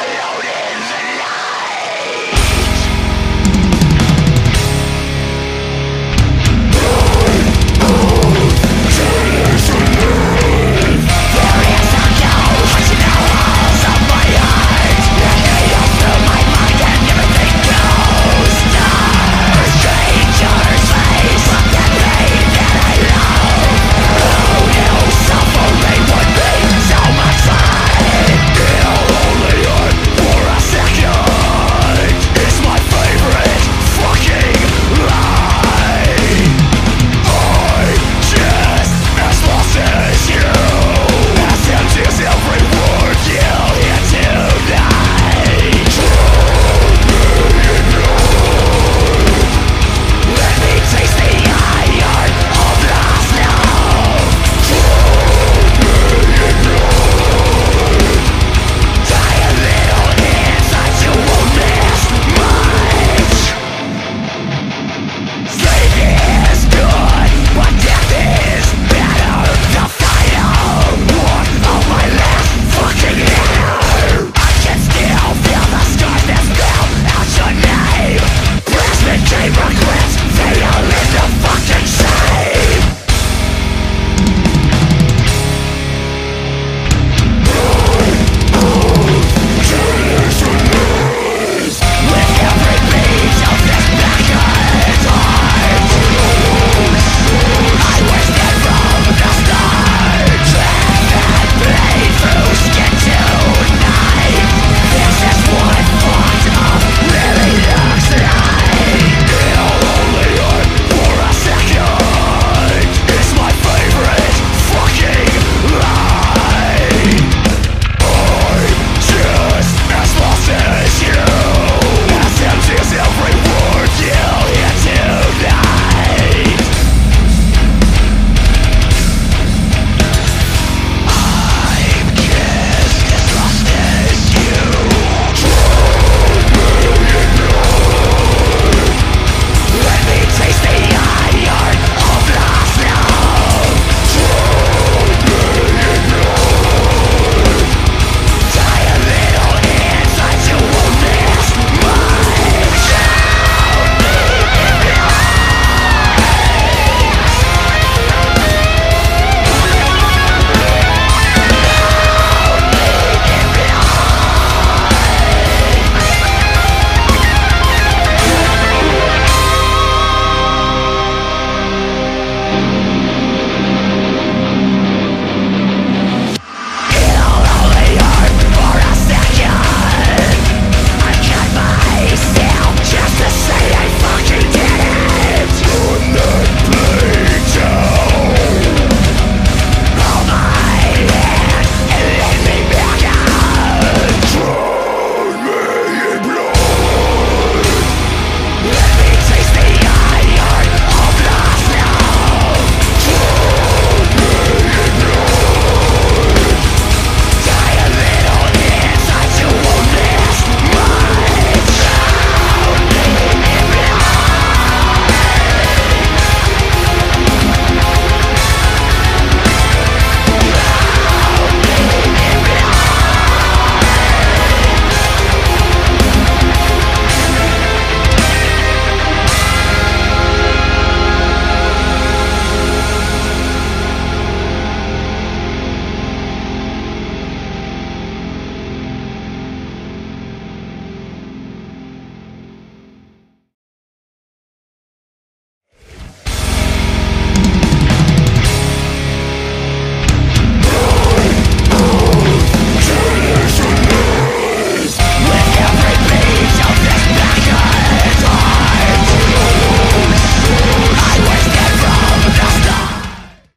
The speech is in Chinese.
I own!